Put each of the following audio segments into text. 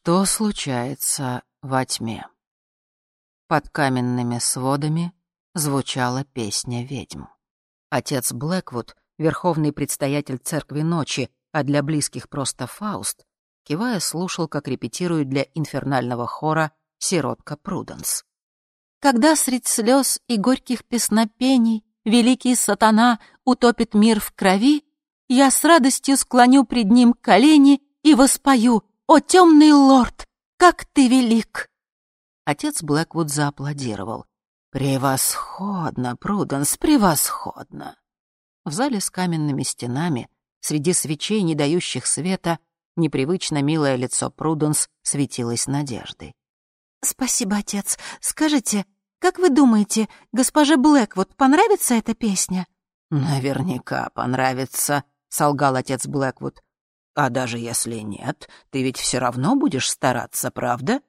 Что случается во тьме? Под каменными сводами звучала песня ведьм. Отец Блэквуд, верховный предстоятель церкви ночи, а для близких просто Фауст, кивая, слушал, как репетирует для инфернального хора сиротка Пруденс. Когда средь слез и горьких песнопений великий сатана утопит мир в крови, я с радостью склоню пред ним колени и воспою «О, темный лорд, как ты велик!» Отец Блэквуд зааплодировал. «Превосходно, Пруденс, превосходно!» В зале с каменными стенами, среди свечей, не дающих света, непривычно милое лицо Пруденс светилось надеждой. «Спасибо, отец. Скажите, как вы думаете, госпоже Блэквуд понравится эта песня?» «Наверняка понравится», — солгал отец Блэквуд. «А даже если нет, ты ведь все равно будешь стараться, правда?»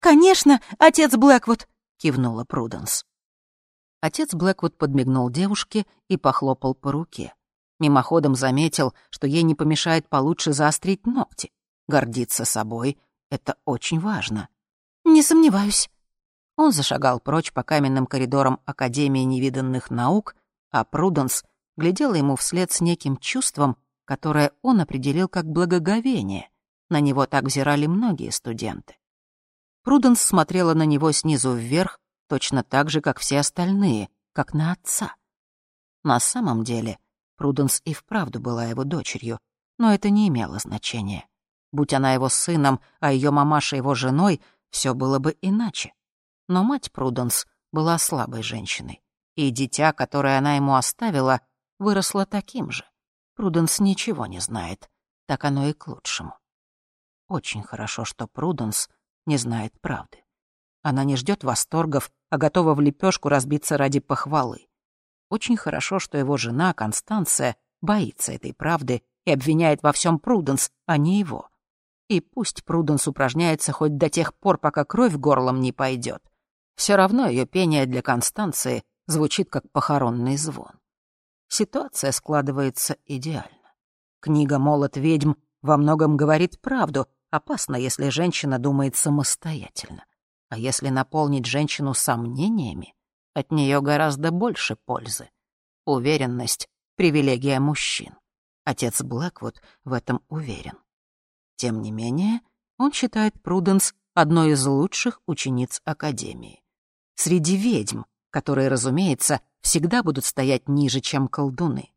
«Конечно, отец Блэквуд», — кивнула Пруденс. Отец Блэквуд подмигнул девушке и похлопал по руке. Мимоходом заметил, что ей не помешает получше заострить ногти. Гордиться собой — это очень важно. «Не сомневаюсь». Он зашагал прочь по каменным коридорам Академии невиданных наук, а Пруденс глядела ему вслед с неким чувством, которое он определил как благоговение. На него так взирали многие студенты. Пруденс смотрела на него снизу вверх, точно так же, как все остальные, как на отца. На самом деле, Пруденс и вправду была его дочерью, но это не имело значения. Будь она его сыном, а ее мамаша его женой, все было бы иначе. Но мать Пруденс была слабой женщиной, и дитя, которое она ему оставила, выросло таким же. Пруденс ничего не знает, так оно и к лучшему. Очень хорошо, что Пруденс не знает правды. Она не ждет восторгов, а готова в лепешку разбиться ради похвалы. Очень хорошо, что его жена, Констанция, боится этой правды и обвиняет во всем Пруденс, а не его. И пусть Пруденс упражняется хоть до тех пор, пока кровь горлом не пойдет. Все равно ее пение для Констанции звучит как похоронный звон. Ситуация складывается идеально. Книга «Молот ведьм» во многом говорит правду, опасно, если женщина думает самостоятельно. А если наполнить женщину сомнениями, от нее гораздо больше пользы. Уверенность — привилегия мужчин. Отец Блэквуд в этом уверен. Тем не менее, он считает Пруденс одной из лучших учениц Академии. Среди ведьм, которые, разумеется, всегда будут стоять ниже, чем колдуны.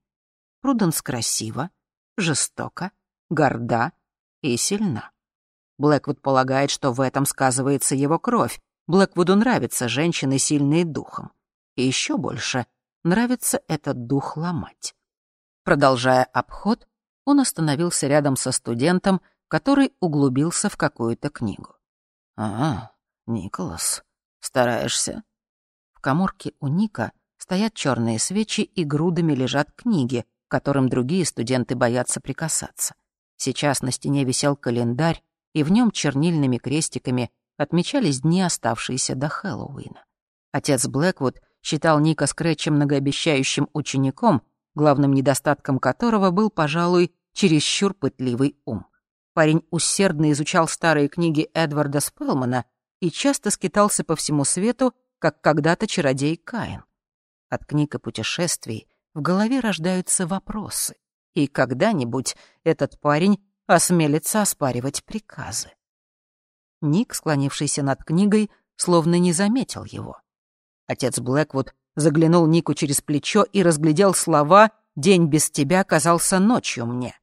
Пруденс красива, жестока, горда и сильна. Блэквуд полагает, что в этом сказывается его кровь. Блэквуду нравятся женщины, сильные духом. И еще больше нравится этот дух ломать. Продолжая обход, он остановился рядом со студентом, который углубился в какую-то книгу. «А, Николас, стараешься?» В коморке у Ника стоят черные свечи и грудами лежат книги, которым другие студенты боятся прикасаться. Сейчас на стене висел календарь, и в нем чернильными крестиками отмечались дни, оставшиеся до Хэллоуина. Отец Блэквуд считал Ника Скретчем многообещающим учеником, главным недостатком которого был, пожалуй, чересчур пытливый ум. Парень усердно изучал старые книги Эдварда Спелмана и часто скитался по всему свету, как когда-то чародей Каин. От книг и путешествий в голове рождаются вопросы, и когда-нибудь этот парень осмелится оспаривать приказы. Ник, склонившийся над книгой, словно не заметил его. Отец Блэквуд заглянул Нику через плечо и разглядел слова «День без тебя казался ночью мне».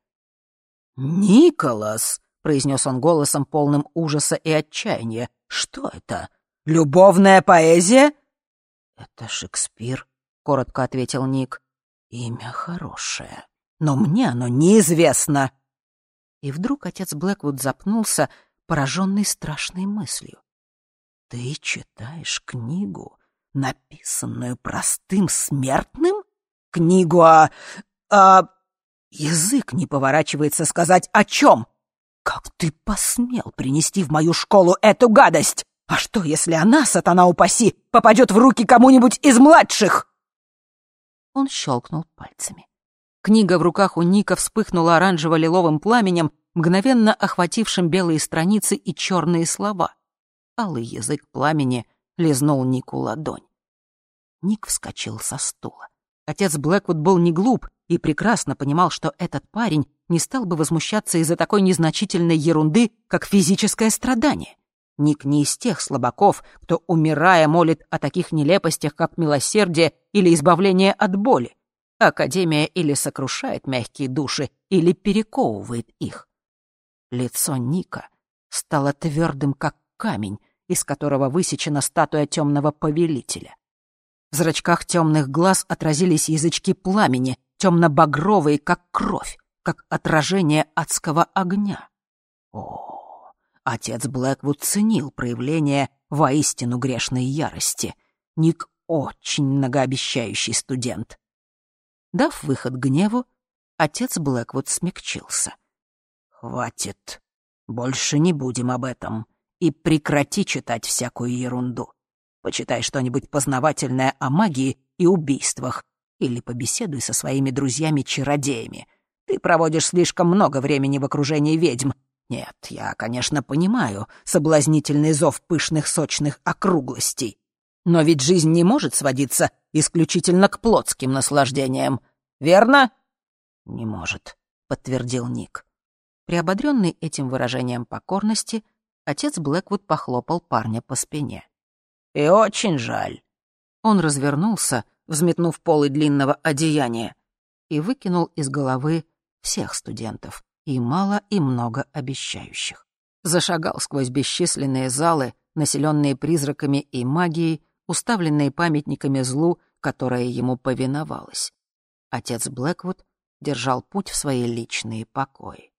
«Николас!» — произнес он голосом, полным ужаса и отчаяния. «Что это? Любовная поэзия?» «Это Шекспир», — коротко ответил Ник. «Имя хорошее, но мне оно неизвестно». И вдруг отец Блэквуд запнулся, пораженный страшной мыслью. «Ты читаешь книгу, написанную простым смертным? Книгу о... о Язык не поворачивается сказать о чем. Как ты посмел принести в мою школу эту гадость? А что, если она, сатана упаси, попадет в руки кому-нибудь из младших? Он щелкнул пальцами. Книга в руках у Ника вспыхнула оранжево-лиловым пламенем, мгновенно охватившим белые страницы и черные слова. Алый язык пламени лизнул Нику ладонь. Ник вскочил со стула. Отец Блэквуд был не глуп и прекрасно понимал, что этот парень не стал бы возмущаться из-за такой незначительной ерунды, как физическое страдание. Ник не из тех слабаков, кто, умирая, молит о таких нелепостях, как милосердие или избавление от боли. Академия или сокрушает мягкие души, или перековывает их. Лицо Ника стало твердым, как камень, из которого высечена статуя темного повелителя. В зрачках темных глаз отразились язычки пламени, темно-багровые, как кровь, как отражение адского огня. О, отец Блэквуд ценил проявление воистину грешной ярости. Ник очень многообещающий студент. Дав выход гневу, отец Блэквуд смягчился. «Хватит. Больше не будем об этом. И прекрати читать всякую ерунду. Почитай что-нибудь познавательное о магии и убийствах. Или побеседуй со своими друзьями-чародеями. Ты проводишь слишком много времени в окружении ведьм. Нет, я, конечно, понимаю соблазнительный зов пышных сочных округлостей. Но ведь жизнь не может сводиться исключительно к плотским наслаждениям. Верно? Не может, подтвердил Ник. Приободренный этим выражением покорности, отец Блэквуд похлопал парня по спине. «И очень жаль». Он развернулся, взметнув полы длинного одеяния, и выкинул из головы всех студентов, и мало, и много обещающих. Зашагал сквозь бесчисленные залы, населенные призраками и магией, уставленные памятниками злу, которое ему повиновалось. Отец Блэквуд держал путь в свои личные покои.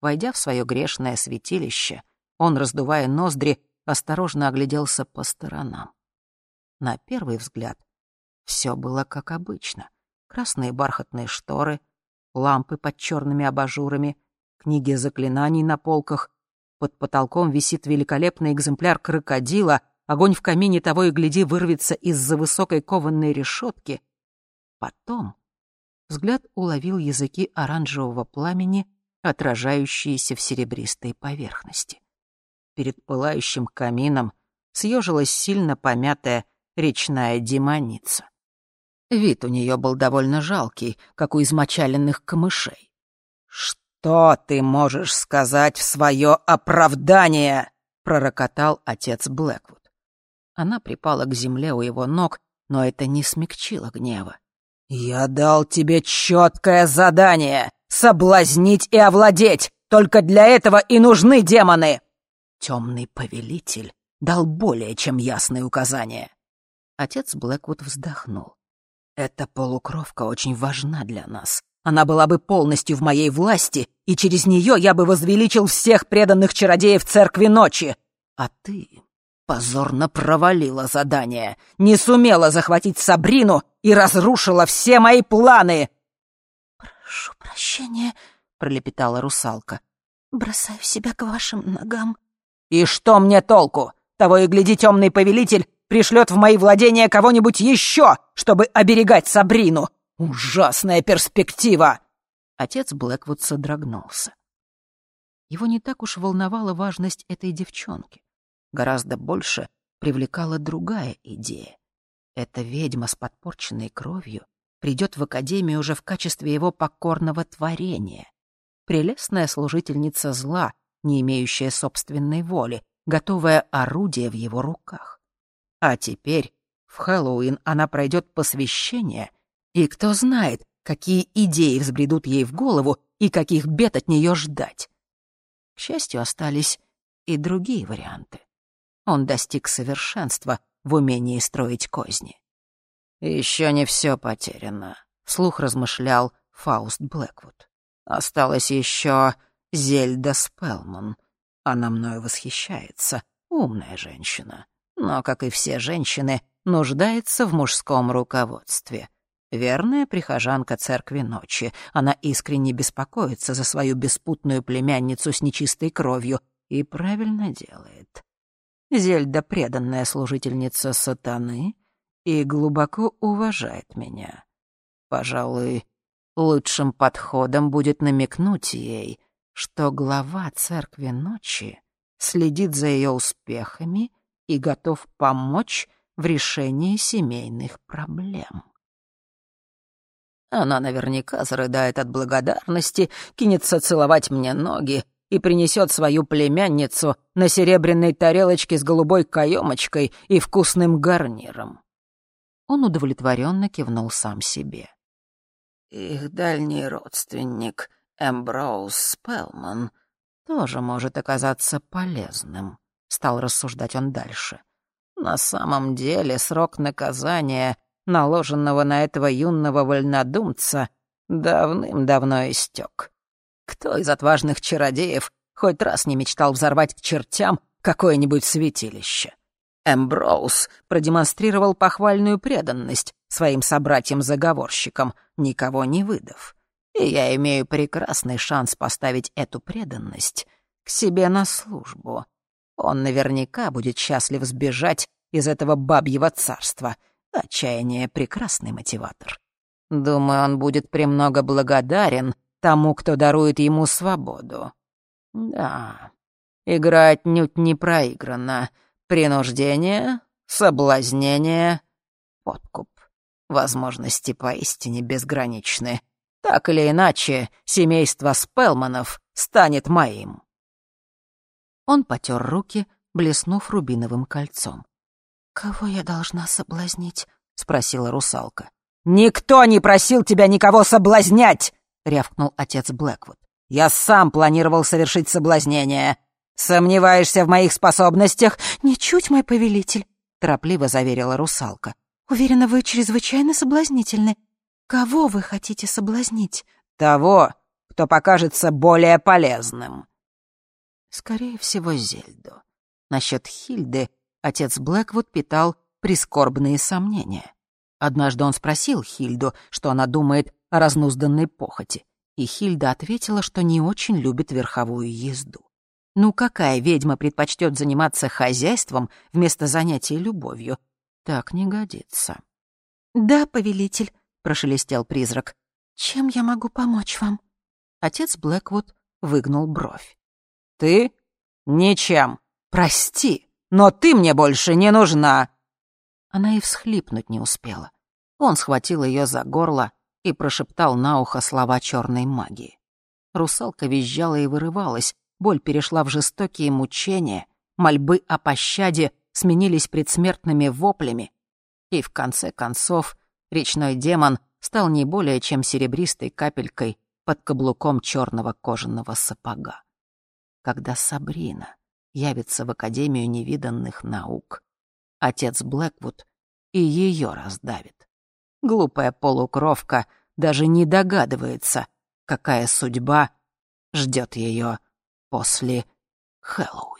Войдя в свое грешное святилище, он, раздувая ноздри, осторожно огляделся по сторонам. На первый взгляд все было как обычно. Красные бархатные шторы, лампы под черными абажурами, книги заклинаний на полках. Под потолком висит великолепный экземпляр крокодила, огонь в камине того и гляди вырвется из-за высокой кованной решетки. Потом взгляд уловил языки оранжевого пламени, отражающиеся в серебристой поверхности. Перед пылающим камином съежилась сильно помятая речная демоница. Вид у нее был довольно жалкий, как у измочаленных камышей. «Что ты можешь сказать в свое оправдание?» — пророкотал отец Блэквуд. Она припала к земле у его ног, но это не смягчило гнева. «Я дал тебе четкое задание — соблазнить и овладеть. Только для этого и нужны демоны!» Темный повелитель дал более чем ясные указания. Отец Блэквуд вздохнул. «Эта полукровка очень важна для нас. Она была бы полностью в моей власти, и через нее я бы возвеличил всех преданных чародеев Церкви Ночи. А ты позорно провалила задание, не сумела захватить Сабрину и разрушила все мои планы!» «Прошу прощения», — пролепетала русалка. «Бросаю себя к вашим ногам». «И что мне толку? Того и гляди, темный повелитель пришлет в мои владения кого-нибудь еще, чтобы оберегать Сабрину. Ужасная перспектива!» Отец Блэквуд содрогнулся. Его не так уж волновала важность этой девчонки. Гораздо больше привлекала другая идея. Эта ведьма с подпорченной кровью придет в Академию уже в качестве его покорного творения. Прелестная служительница зла, не имеющая собственной воли, готовое орудие в его руках. А теперь в Хэллоуин она пройдет посвящение, и кто знает, какие идеи взбредут ей в голову и каких бед от нее ждать. К счастью, остались и другие варианты. Он достиг совершенства в умении строить козни. «Еще не все потеряно», — вслух размышлял Фауст Блэквуд. «Осталось еще Зельда Спелман. Она мною восхищается. Умная женщина. Но, как и все женщины, нуждается в мужском руководстве. Верная прихожанка церкви ночи. Она искренне беспокоится за свою беспутную племянницу с нечистой кровью и правильно делает. Зельда — преданная служительница сатаны и глубоко уважает меня. Пожалуй, лучшим подходом будет намекнуть ей, что глава церкви ночи следит за ее успехами и готов помочь в решении семейных проблем. Она наверняка зарыдает от благодарности, кинется целовать мне ноги и принесет свою племянницу на серебряной тарелочке с голубой каемочкой и вкусным гарниром. Он удовлетворенно кивнул сам себе. Их дальний родственник, Эмброуз Спелман, тоже может оказаться полезным, стал рассуждать он дальше. На самом деле срок наказания, наложенного на этого юного вольнодумца, давным-давно истек. Кто из отважных чародеев хоть раз не мечтал взорвать к чертям какое-нибудь святилище? Эмброуз продемонстрировал похвальную преданность своим собратьям-заговорщикам, никого не выдав. И я имею прекрасный шанс поставить эту преданность к себе на службу. Он наверняка будет счастлив сбежать из этого бабьего царства. Отчаяние — прекрасный мотиватор. Думаю, он будет премного благодарен тому, кто дарует ему свободу. Да, игра отнюдь не проиграна. Принуждение, соблазнение, подкуп. Возможности поистине безграничны. Так или иначе, семейство Спелманов станет моим. Он потер руки, блеснув рубиновым кольцом. «Кого я должна соблазнить?» — спросила русалка. «Никто не просил тебя никого соблазнять!» — рявкнул отец Блэквуд. «Я сам планировал совершить соблазнение. Сомневаешься в моих способностях?» «Ничуть, мой повелитель», — торопливо заверила русалка. «Уверена, вы чрезвычайно соблазнительны. Кого вы хотите соблазнить?» «Того, кто покажется более полезным». Скорее всего, Зельду. Насчет Хильды отец Блэквуд питал прискорбные сомнения. Однажды он спросил Хильду, что она думает о разнузданной похоти, и Хильда ответила, что не очень любит верховую езду. Ну какая ведьма предпочтет заниматься хозяйством вместо занятий любовью? Так не годится. «Да, повелитель», — прошелестел призрак. «Чем я могу помочь вам?» Отец Блэквуд выгнул бровь. «Ты? Ничем. Прости, но ты мне больше не нужна!» Она и всхлипнуть не успела. Он схватил ее за горло и прошептал на ухо слова черной магии. Русалка визжала и вырывалась, боль перешла в жестокие мучения, мольбы о пощаде сменились предсмертными воплями, и в конце концов речной демон стал не более чем серебристой капелькой под каблуком черного кожаного сапога. Когда Сабрина явится в Академию невиданных наук, отец Блэквуд и ее раздавит. Глупая полукровка даже не догадывается, какая судьба ждет ее после Хэллоуина.